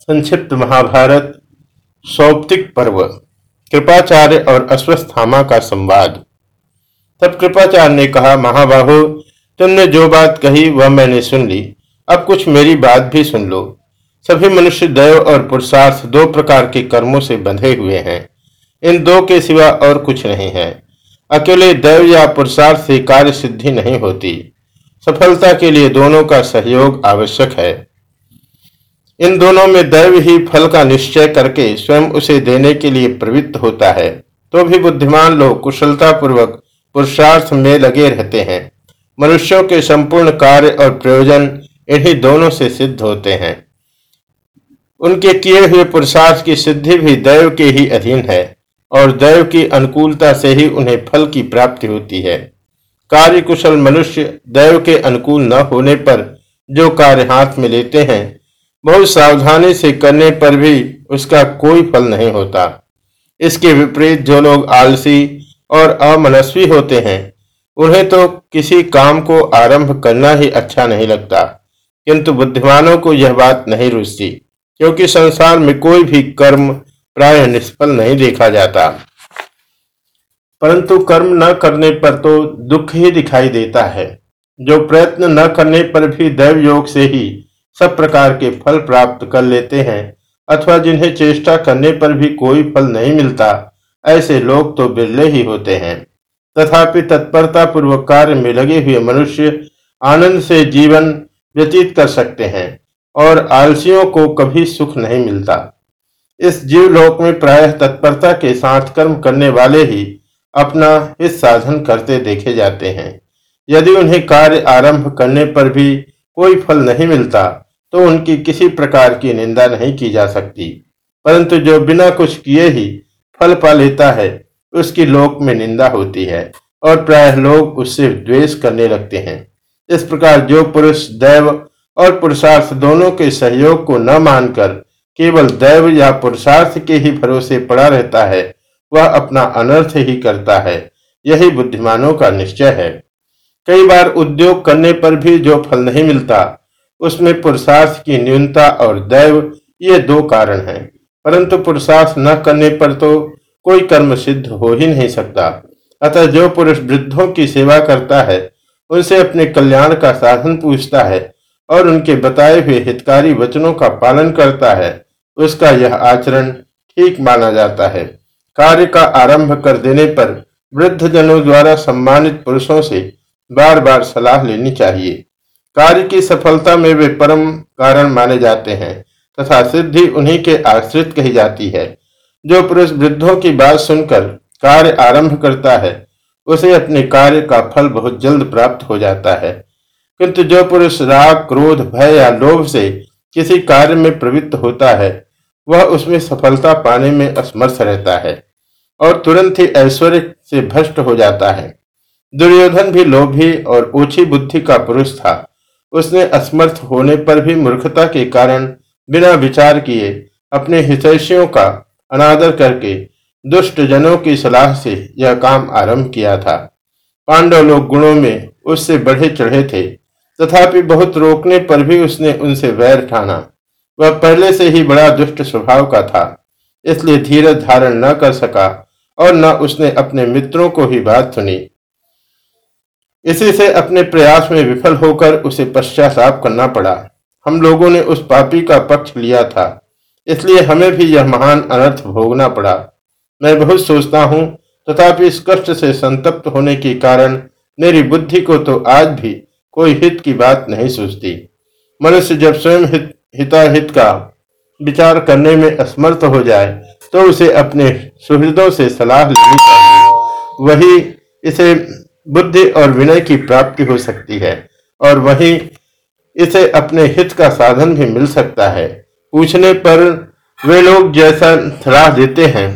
संक्षिप्त महाभारत, सौप्तिक पर्व, कृपाचार्य और अश्वस्थामा का संवाद। तब कृपाचार्य ने कहा, महाबाहो, तुमने जो बात कही, वह मैंने सुन ली। अब कुछ मेरी बात भी सुन लो। सभी मनुष्य दैव और पुरुषार्थ दो प्रकार के कर्मों से बंधे हुए हैं। इन दो के सिवा और कुछ नहीं है। अकेले दैव या पुरुषार्थ से कार्य सिद्धि नहीं होती। सफलता के लिए दोनों का सहयोग आवश्यक है। इन दोनों में दैव ही फल का निश्चय करके स्वयं उसे देने के लिए प्रवृत्त होता है तो भी बुद्धिमान लोग कुशलता पूर्वक पुरुषार्थ में लगे रहते हैं। मनुष्यों के संपूर्ण कार्य और प्रयोजन इन्हीं दोनों से सिद्ध होते हैं। उनके किए हुए पुरुषार्थ की सिद्धि भी दैव के ही अधीन है, और दैव की अनुकूलता से ही उन्हें फल की प्राप्ति होती है। कार्य कुशल मनुष्य दैव के अनुकूल न होने पर जो कार्य हाथ में लेते हैं बहुत सावधानी से करने पर भी उसका कोई फल नहीं होता। इसके विपरीत जो लोग आलसी और अमनस्वी होते हैं, उन्हें तो किसी काम को आरंभ करना ही अच्छा नहीं लगता। किंतु बुद्धिमानों को यह बात नहीं रुचती, क्योंकि संसार में कोई भी कर्म प्राय निष्फल नहीं देखा जाता। परंतु कर्म न करने पर तो दुख ही दिखाई देता है, जो प्रयत्न न करने पर भी दैव योग से ही सब प्रकार के फल प्राप्त कर लेते हैं, अथवा जिन्हें चेष्टा करने पर भी कोई फल नहीं मिलता, ऐसे लोग तो बिरले ही होते हैं। तथापि तत्परता पूर्वक कार्य में लगे हुए मनुष्य आनंद से जीवन व्यतीत कर सकते हैं, और आलसियों को कभी सुख नहीं मिलता। इस जीवलोक में प्रायः तत्परता के साथ कर्म करने वाले ही अपना हित साधन करते देखे जाते हैं। यदि उन्हें कार्य आरंभ करने पर भी कोई फल नहीं मिलता तो उनकी किसी प्रकार की निंदा नहीं की जा सकती। परंतु जो बिना कुछ किए ही फल पा लेता है, उसकी लोक में निंदा होती है और प्राय लोग उससे द्वेष करने लगते हैं। इस प्रकार जो पुरुष, दैव और पुरुषार्थ दोनों के सहयोग को न मानकर केवल दैव या पुरुषार्थ के ही भरोसे पड़ा रहता है, वह अपना अनर्थ ही करता है। यही बुद्धिमानों का निश्चय है। कई बार उद्योग करने पर भी जो फल नहीं मिलता उसमें पुरुषार्थ की न्यूनता और दैव, ये दो कारण हैं। परंतु पुरुषार्थ न करने पर तो कोई कर्म सिद्ध हो ही नहीं सकता। अतः जो पुरुष वृद्धों की सेवा करता है, उनसे अपने कल्याण का साधन पूछता है और उनके बताए हुए हितकारी वचनों का पालन करता है, उसका यह आचरण ठीक माना जाता है। कार्य का आरंभ कर देने पर वृद्ध जनों द्वारा सम्मानित पुरुषों से बार बार सलाह लेनी चाहिए। कार्य की सफलता में वे परम कारण माने जाते हैं, तथा सिद्धि उन्हीं के आश्रित कही जाती है। जो पुरुष वृद्धों की बात सुनकर कार्य आरंभ करता है, उसे अपने कार्य का फल बहुत जल्द प्राप्त हो जाता है। किंतु जो पुरुष राग, क्रोध, भय या लोभ से किसी कार्य में प्रवृत्त होता है, वह उसमें सफलता पाने में असमर्थ रहता है और तुरंत ही ऐश्वर्य से भ्रष्ट हो जाता है। दुर्योधन भी लोभी और ऊँची बुद्धि का पुरुष था। उसने असमर्थ होने पर भी मूर्खता के कारण बिना विचार किए अपने हितैषियों का अनादर करके दुष्ट जनों की सलाह से यह काम आरंभ किया था। पांडव लोग गुणों में उससे बढ़े चढ़े थे। तथापि बहुत रोकने पर भी उसने उनसे वैर ठाना। वह पहले से ही बड़ा दुष्ट स्वभाव का था, इसलिए धीरज धारण न कर सका और न उसने अपने मित्रों को ही बात सुनी। इसी से अपने प्रयास में विफल होकर उसे पश्चाताप करना पड़ा। हम लोगों ने उस पापी का पक्ष लिया था, इसलिए हमें भी यह महान अनर्थ भोगना पड़ा। मैं बहुत सोचता हूँ, तथापि इस कष्ट से संतप्त होने के कारण मेरी बुद्धि को तो आज भी कोई हित की बात नहीं सोचती मनुष्य जब स्वयं हित, हिताहित का विचार करने में असमर्थ हो जाए तो उसे अपने सुहृदों से सलाह लेनी चाहिए। वही इसे बुद्धि और विनय की प्राप्ति हो सकती है, और वही इसे अपने हित का साधन भी मिल सकता है। पूछने पर वे लोग जैसा सलाह देते हैं,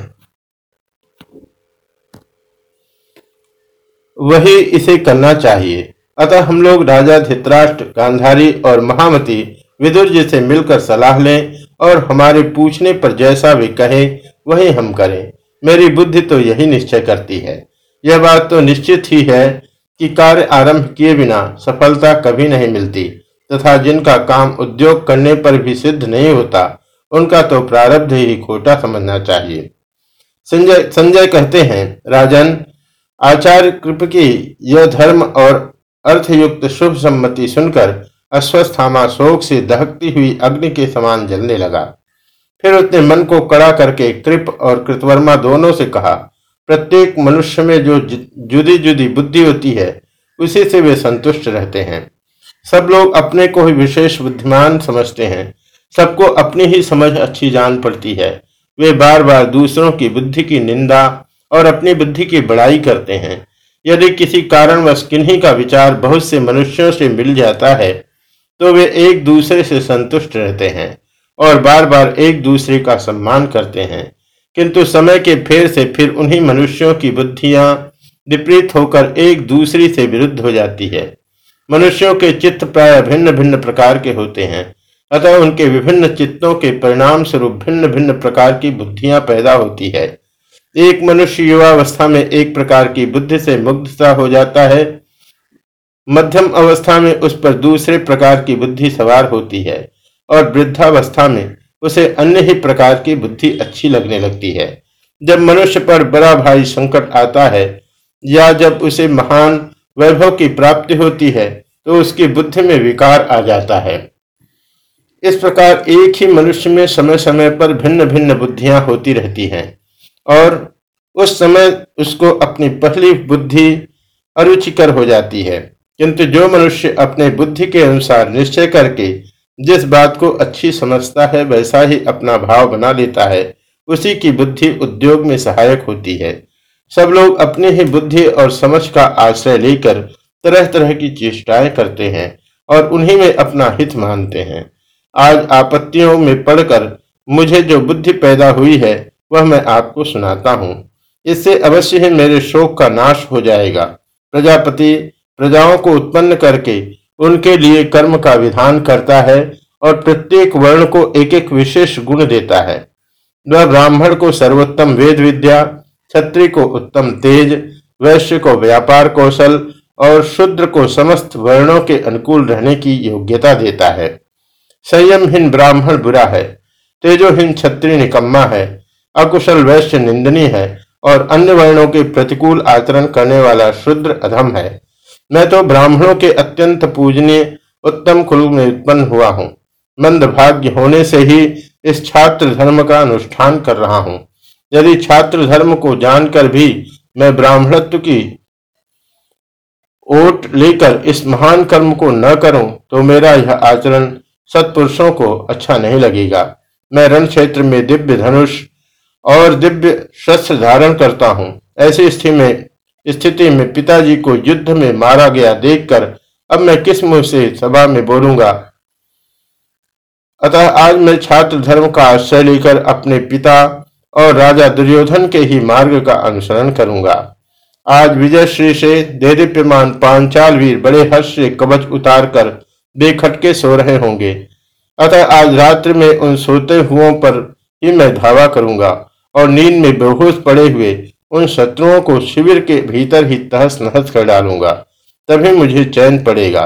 वही इसे करना चाहिए। अतः हम लोग राजा, धित्राष्ट्र, गांधारी और महामती विदुर जी से मिलकर सलाह लें और हमारे पूछने पर जैसा वे कहें, वही हम करें। मेरी बुद्धि तो यही निश्चय करती है। यह बात तो निश्चित ही है कि कार्य आरंभ किए बिना सफलता कभी नहीं मिलती, तथा जिनका काम उद्योग करने पर भी सिद्ध नहीं होता, उनका तो प्रारब्ध ही खोटा समझना चाहिए। संजय संजय कहते हैं, राजन, आचार्य कृप की यह धर्म और अर्थयुक्त शुभ सम्मति सुनकर अश्वस्थामा शोक से दहकती हुई अग्नि के समान जलने लगा। फिर उसने मन को कड़ा करके कृप और कृतवर्मा दोनों से कहा प्रत्येक मनुष्य में जो जुदी जुदी बुद्धि होती है, उसी से वे संतुष्ट रहते हैं। सब लोग अपने को ही विशेष बुद्धिमान समझते हैं। सबको अपनी ही समझ अच्छी जान पड़ती है। वे बार बार दूसरों की बुद्धि की निंदा और अपनी बुद्धि की बड़ाई करते हैं। यदि किसी कारणवश किन्हीं का विचार बहुत से मनुष्यों से मिल जाता है तो वे एक दूसरे से संतुष्ट रहते हैं और बार बार एक दूसरे का सम्मान करते हैं। किंतु समय के फेर से फिर उन्हीं मनुष्यों की बुद्धियाँ विपरीत होकर एक दूसरी से विरुद्ध हो जाती है। मनुष्यों के चित्त प्राय भिन्न भिन्न प्रकार के होते हैं, अतः उनके विभिन्न चित्तों के परिणाम स्वरूप भिन्न भिन्न प्रकार की बुद्धियाँ पैदा होती है। एक मनुष्य युवावस्था में एक प्रकार की बुद्धि से मुग्धता हो जाता है, मध्यम अवस्था में उस पर दूसरे प्रकार की बुद्धि सवार होती है, और वृद्धावस्था में उसे अन्य ही प्रकार की बुद्धि अच्छी लगने लगती है। जब मनुष्य पर बड़ा भाई संकट आता है, या जब उसे महान वैभव की प्राप्ति होती है तो उसकी बुद्धि में विकार आ जाता है। इस प्रकार एक ही मनुष्य में समय समय पर भिन्न भिन्न बुद्धियाँ होती रहती हैं, और उस समय उसको अपनी पहली बुद्धि अरुचिकर हो जाती है। किंतु जो मनुष्य अपने बुद्धि के अनुसार निश्चय करके जिस बात को अच्छी समझता है, वैसा ही अपना भाव बना लेता है। उसी की बुद्धि उद्योग में सहायक होती है। सब लोग अपनी ही बुद्धि और समझ का आश्रय लेकर तरह तरह की चेष्टाएँ करते हैं और उन्हीं में अपना हित मानते हैं। आज आपत्तियों में पढ़कर मुझे जो बुद्धि पैदा हुई है, वह मैं आपको सुनाता हूँ। इससे अवश्य ही मेरे शोक का नाश हो जाएगा। प्रजापति, प्रजाओं को उत्पन्न करके उनके लिए कर्म का विधान करता है और प्रत्येक वर्ण को एक एक विशेष गुण देता है। वह ब्राह्मण को सर्वोत्तम वेद विद्या, क्षत्रिय को उत्तम तेज, वैश्य को व्यापार कौशल और शुद्र को समस्त वर्णों के अनुकूल रहने की योग्यता देता है। संयमहीन ब्राह्मण बुरा है, तेजोहीन क्षत्रिय निकम्मा है, अकुशल वैश्य निंदनीय है और अन्य वर्णों के प्रतिकूल आचरण करने वाला शुद्र अधम है। मैं तो ब्राह्मणों के अत्यंत पूजनीय, उत्तम कुल में उत्पन्न हुआ हूँ। मंद भाग्य होने से ही इस छात्र धर्म का अनुष्ठान कर रहा हूँ। यदि छात्र धर्म को जानकर भी मैं ब्राह्मणत्व की ओट लेकर इस महान कर्म को न करूँ तो मेरा यह आचरण सत्पुरुषों को अच्छा नहीं लगेगा। मैं रण क्षेत्र में दिव्य धनुष और दिव्य शस्त्र धारण करता हूँ। ऐसी स्थिति में स्थिति में पिताजी को युद्ध में मारा गया देखकर अब मैं किस मुँह से सभा में बोलूँगा? अतः आज मैं छात्र धर्म का आश्रय लेकर अपने पिता और राजा दुर्योधन के ही मार्ग का अनुसरण करूँगा। आज विजय श्री से देदीप्यमान पांचाल वीर बड़े हर्ष से कवच उतार कर बेखटके सो रहे होंगे। अतः आज रात्रि में उन सोते हुओं पर ही मैं धावा करूँगा और नींद में बेहोश पड़े हुए उन शत्रुओं को शिविर के भीतर ही तहस नहस कर डालूँगा, तभी मुझे चैन पड़ेगा।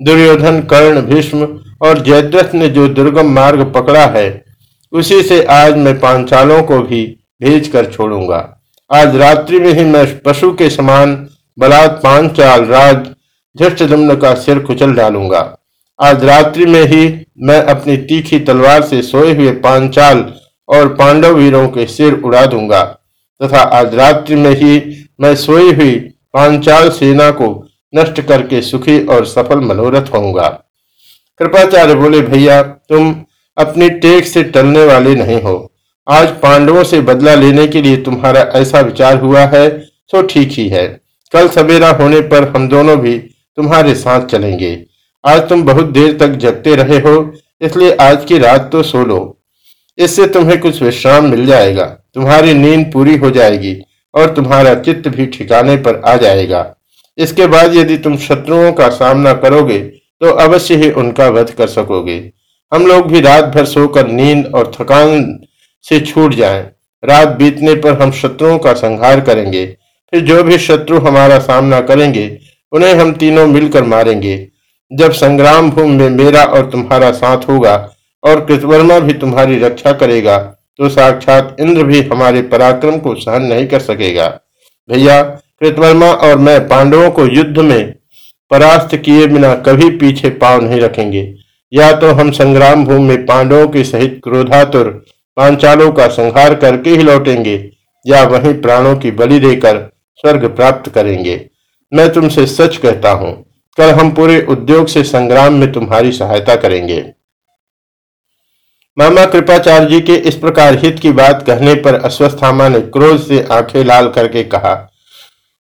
दुर्योधन, कर्ण, भीष्म और जयद्रथ ने जो दुर्गम मार्ग पकड़ा है, उसी से आज मैं पांचालों को भी भेज कर छोड़ूँगा। आज रात्रि में ही मैं पशु के समान बलात् पांचाल राज धृष्टदम्न का सिर कुचल डालूँगा। आज रात्रि में ही मैं अपनी तीखी तलवार से सोए हुए पांचाल और पांडव वीरों के सिर उड़ा दूँगा। तथा आज रात्रि में ही मैं सोई हुई पांचाल सेना को नष्ट करके सुखी और सफल मनोरथ होऊँगा। कृपाचार्य बोले, भैया, तुम अपनी टेक से टलने वाले नहीं हो। आज पांडवों से बदला लेने के लिए तुम्हारा ऐसा विचार हुआ है तो ठीक ही है। कल सवेरा होने पर हम दोनों भी तुम्हारे साथ चलेंगे। आज तुम बहुत देर तक जगते रहे हो, इसलिए आज की रात तो सो लो। इससे तुम्हें कुछ विश्राम मिल जाएगा। तुम्हारी नींद पूरी हो जाएगी और तुम्हारा चित्त भी ठिकाने पर आ जाएगा। इसके बाद यदि तुम शत्रुओं का सामना करोगे तो अवश्य ही उनका वध कर सकोगे। हम लोग भी रात भर सोकर नींद और थकान से छूट जाएँ। रात बीतने पर हम शत्रुओं का संहार करेंगे। फिर जो भी शत्रु हमारा सामना करेंगे, उन्हें हम तीनों मिलकर मारेंगे। जब संग्राम भूमि में मेरा और तुम्हारा साथ होगा और कृतवर्मा भी तुम्हारी रक्षा करेगा तो साक्षात इंद्र भी हमारे पराक्रम को सहन नहीं कर सकेगा। भैया, कृतवर्मा और मैं पांडवों को युद्ध में परास्त किए बिना कभी पीछे पाव नहीं रखेंगे। या तो हम संग्राम भूमि में पांडवों के सहित क्रोधातुर पांचालों का संहार करके ही लौटेंगे, या वहीं प्राणों की बलि देकर स्वर्ग प्राप्त करेंगे। मैं तुमसे सच कहता हूँ, कल हम पूरे उद्योग से संग्राम में तुम्हारी सहायता करेंगे। मामा कृपाचार्य जी के इस प्रकार हित की बात कहने पर अश्वस्थामा ने क्रोध से आँखें लाल करके कहा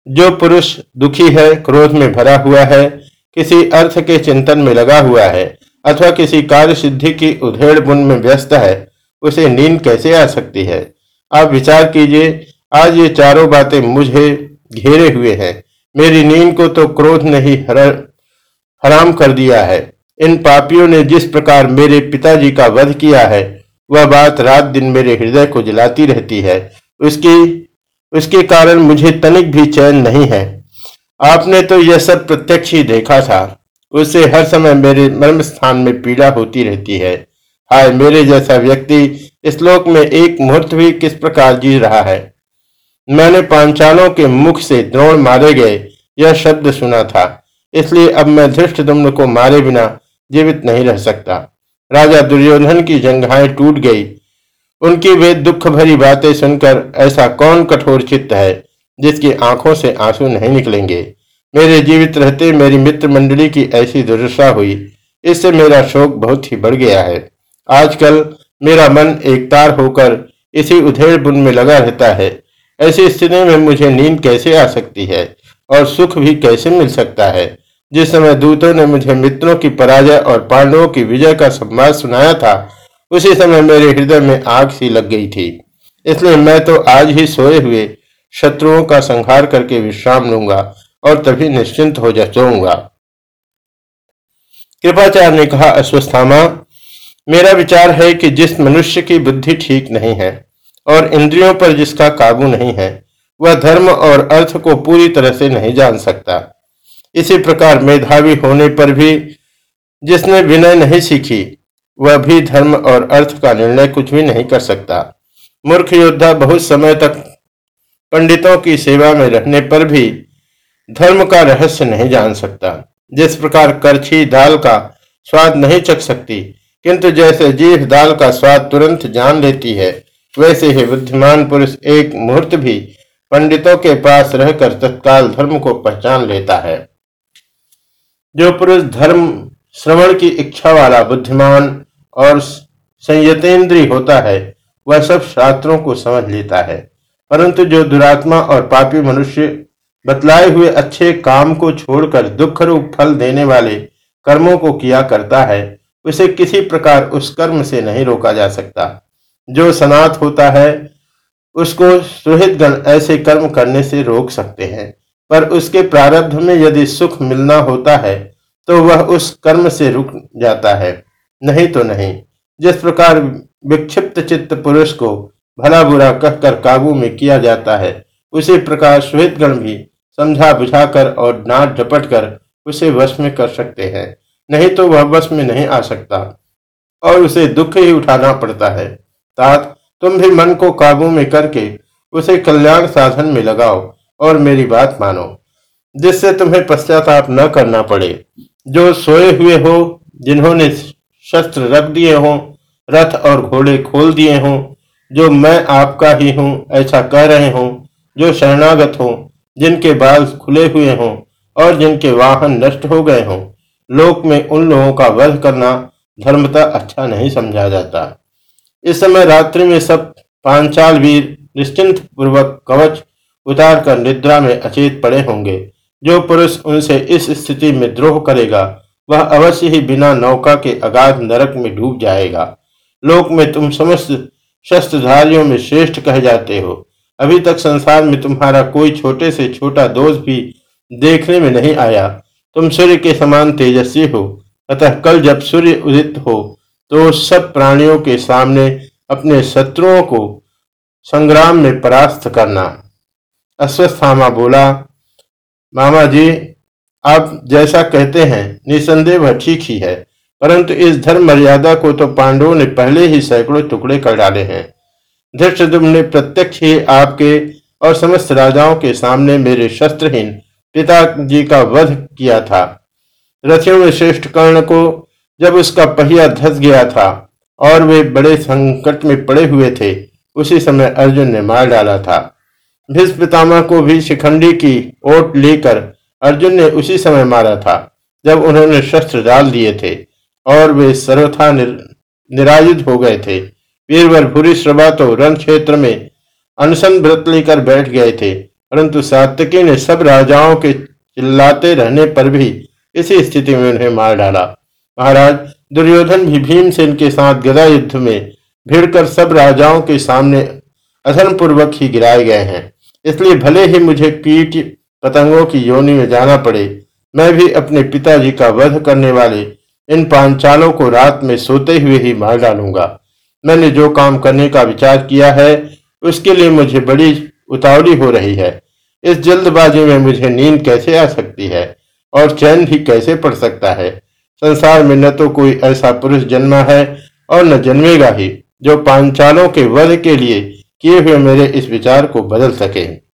जो पुरुष दुखी है क्रोध में भरा हुआ है किसी अर्थ के चिंतन में लगा हुआ है अथवा किसी कार्य सिद्धि की उधेड़ बुन में व्यस्त है उसे नींद कैसे आ सकती है? आप विचार कीजिए आज ये चारों बातें मुझे घेरे हुए हैं मेरी नींद को तो क्रोध ने ही हर, हराम कर दिया है। इन पापियों ने जिस प्रकार मेरे पिताजी का वध किया है, वह बात रात दिन मेरे हृदय को जलाती रहती है। उसकी, उसके कारण मुझे तनिक भी चैन नहीं है। आपने तो यह सब प्रत्यक्ष ही देखा था। उससे हर समय मेरे मर्म स्थान में पीड़ा होती रहती है। हाय, मेरे जैसा व्यक्ति इस लोक में एक मुहूर्त भी किस प्रकार जी रहा है? मैंने पांचालों के मुख से द्रोण मारे गए, यह शब्द सुना था। इसलिए अब मैं धृष्ट को मारे बिना जीवित नहीं रह सकता। राजा दुर्योधन की जंघाएँ टूट गई। उनकी वे दुख भरी बातें सुनकर ऐसा कौन कठोर चित्त है, जिसकी आँखों से आँसू नहीं निकलेंगे? मेरे जीवित रहते मेरी मित्र मंडली की ऐसी दुर्दशा हुई। इससे मेरा शोक बहुत ही बढ़ गया है। आजकल मेरा मन एक तार होकर इसी उधेड़ बुन में लगा रहता है। ऐसी स्थिति में मुझे नींद कैसे आ सकती है और सुख भी कैसे मिल सकता है? जिस समय दूतों ने मुझे मित्रों की पराजय और पांडवों की विजय का संवाद सुनाया था, उसी समय मेरे हृदय में आग सी लग गई थी। इसलिए मैं तो आज ही सोए हुए शत्रुओं का संहार करके विश्राम लूँगा और तभी निश्चिंत हो जाऊँगा। कृपाचार्य ने कहा, अश्वस्थामा, मेरा विचार है कि जिस मनुष्य की बुद्धि ठीक नहीं है और इंद्रियों पर जिसका काबू नहीं है, वह धर्म और अर्थ को पूरी तरह से नहीं जान सकता। इसी प्रकार मेधावी होने पर भी जिसने विनय नहीं सीखी, वह भी धर्म और अर्थ का निर्णय कुछ भी नहीं कर सकता। मूर्ख योद्धा बहुत समय तक पंडितों की सेवा में रहने पर भी धर्म का रहस्य नहीं जान सकता। जिस प्रकार करछी दाल का स्वाद नहीं चख सकती, किंतु जैसे जीव दाल का स्वाद तुरंत जान लेती है, वैसे ही बुद्धिमान पुरुष एक मुहूर्त भी पंडितों के पास रहकर तत्काल धर्म को पहचान लेता है। जो पुरुष धर्म श्रवण की इच्छा वाला, बुद्धिमान और संयतेंद्री होता है, वह सब शास्त्रों को समझ लेता है। परंतु जो दुरात्मा और पापी मनुष्य बतलाए हुए अच्छे काम को छोड़कर दुख रूप फल देने वाले कर्मों को किया करता है, उसे किसी प्रकार उस कर्म से नहीं रोका जा सकता। जो सनात होता है, उसको सुहित गण ऐसे कर्म करने से रोक सकते हैं। पर उसके प्रारब्ध में यदि सुख मिलना होता है तो वह उस कर्म से रुक जाता है। नहीं तो नहीं। जिस प्रकार विक्षिप्त चित्त पुरुष को भला बुरा कहकर काबू में किया जाता है, उसी प्रकार श्वेत गण भी समझा बुझाकर और नाट झपट कर उसे वश में कर सकते हैं। नहीं तो वह वश में नहीं आ सकता और उसे दुख ही उठाना पड़ता है। तात, तुम भी मन को काबू में करके उसे कल्याण साधन में लगाओ। और मेरी बात मानो, जिससे तुम्हें पश्चाताप न करना पड़े। जो सोए हुए हो, जिन्होंने शस्त्र रख दिए हों, रथ और घोड़े खोल दिए हों, जो मैं आपका ही हूँ, ऐसा कह रहे हों, जो शरणागत हों, जिनके बाल खुले हुए हों, और जिनके वाहन नष्ट हो गए हों, लोक में उन लोगों का वध करना धर्मता अच्छा नहीं समझा जाता। इस समय रात्रि में सब पांचाल वीर निश्चिंत पूर्वक कवच उतार कर निद्रा में अचेत पड़े होंगे। जो पुरुष उनसे इस स्थिति में द्रोह करेगा, वह अवश्य ही बिना नौका के अगाध नरक में डूब जाएगा। लोक में तुम समस्त शस्त्रधारियों में श्रेष्ठ कह जाते हो। अभी तक संसार में तुम्हारा कोई छोटे से छोटा दोष भी देखने में नहीं आया। तुम सूर्य के समान तेजस्वी हो। अतः कल जब सूर्य उदित हो तो सब प्राणियों के सामने अपने शत्रुओं को संग्राम में परास्त करना। अश्वस्थामा बोला मामा जी आप जैसा कहते हैं, निसंदेह ठीक ही है, परंतु इस धर्म मर्यादा को तो पांडवों ने पहले ही सैकड़ों टुकड़े कर डाले हैं। धृष्टदुम ने प्रत्यक्ष ही आपके और समस्त राजाओं के सामने मेरे शस्त्रहीन पिताजी का वध किया था। रथियों में श्रेष्ठ कर्ण को जब उसका पहिया धस गया था और वे बड़े संकट में पड़े हुए थे, उसी समय अर्जुन ने मार डाला था। भीष्म पितामह को भी शिखंडी की ओट लेकर अर्जुन ने उसी समय मारा था जब उन्होंने शस्त्र डाल दिए थे और वे सर्वथा निर, निरायुध हो गए थे। वीरवर भूरी श्रभा तो रण क्षेत्र में अनशन व्रत लेकर बैठ गए थे परंतु सात्यकी ने सब राजाओं के चिल्लाते रहने पर भी इसी स्थिति में उन्हें मार डाला। महाराज दुर्योधन भी भीमसेन के साथ गदा युद्ध में भिड़कर सब राजाओं के सामने अधर्म पूर्वक ही गिराए गए हैं। इसलिए भले ही मुझे कीट पतंगों की योनि में जाना पड़े, मैं भी अपने पिताजी का वध करने वाले इन पांचालों को रात में सोते हुए ही मार डालूँगा। मैंने जो काम करने का विचार किया है, उसके लिए मुझे बड़ी उतावली हो रही है। इस जल्दबाजी में मुझे नींद कैसे आ सकती है और चैन भी कैसे पड़ सकता है? संसार में न तो कोई ऐसा पुरुष जन्मा है और न जन्मेगा ही, जो पांचालों के वध के लिए किए हुए मेरे इस विचार को बदल सके।